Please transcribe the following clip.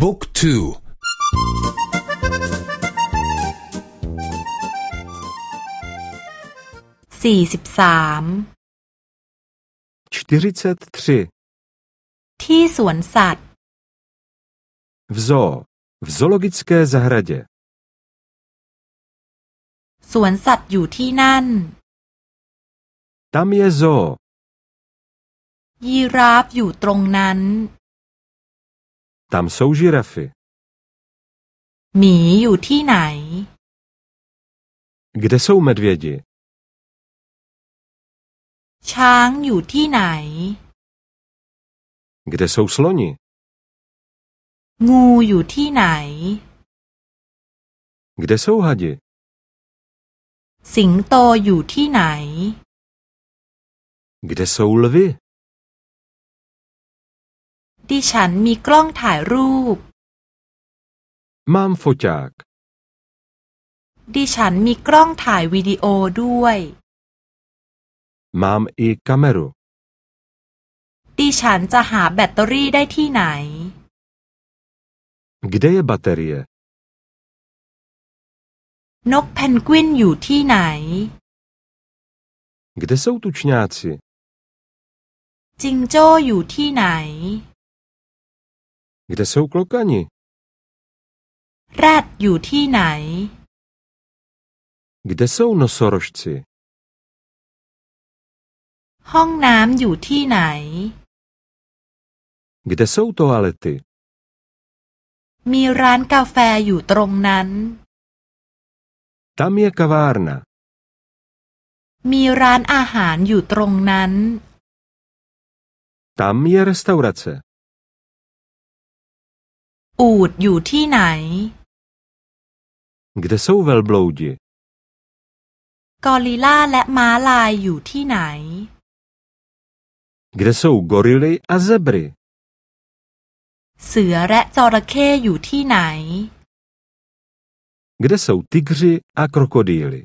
บุ๊กทูสี่สิบสามที่สวนสัตว์ v zoo v zoologické zahradě สวนสัตว์อยู่ที่นั่น tam je zoo ยีราฟอยู่ตรงนั้น tam jsou žirafy หมีอยู่ที่ไหน kde jsou medvědi ช้างอยู่ที่ไหน kde jsou sloni งูอยู่ที่ไหน kde jsou hadi สิงโตอยู่ที่ไหน kde jsou lvy ดิฉันมีกล้องถ่ายรูป mám foťák ดิฉันมีกล้องถ่ายวิดีโอด้วย mám i kameru ดิฉันจะหาแบตเตอรี่ได้ที่ไหน kde je baterie นกเพนกวินอยู่ที่ไหน kde jsou tučňáci จิงโจ้อยู่ที่ไหน kde jsou klokani แรดอยู่ที่ไหน kde jsou nosorožci ห้องน้ำอยู่ที่ไหน kde jsou toalety มีร้านกาแฟอยู่ตรงนั้น tam je kavárna มีร้านอาหารอยู่ตรงนั้น tam je restaurace อูดอยู่ที่ไหน kde jsou velbloudi กอริลลาและม้าลายอยู่ที่ไหน kde jsou gorily a zebry เสือและจระเข้อยู่ที่ไหน kde jsou tygři a krokodýly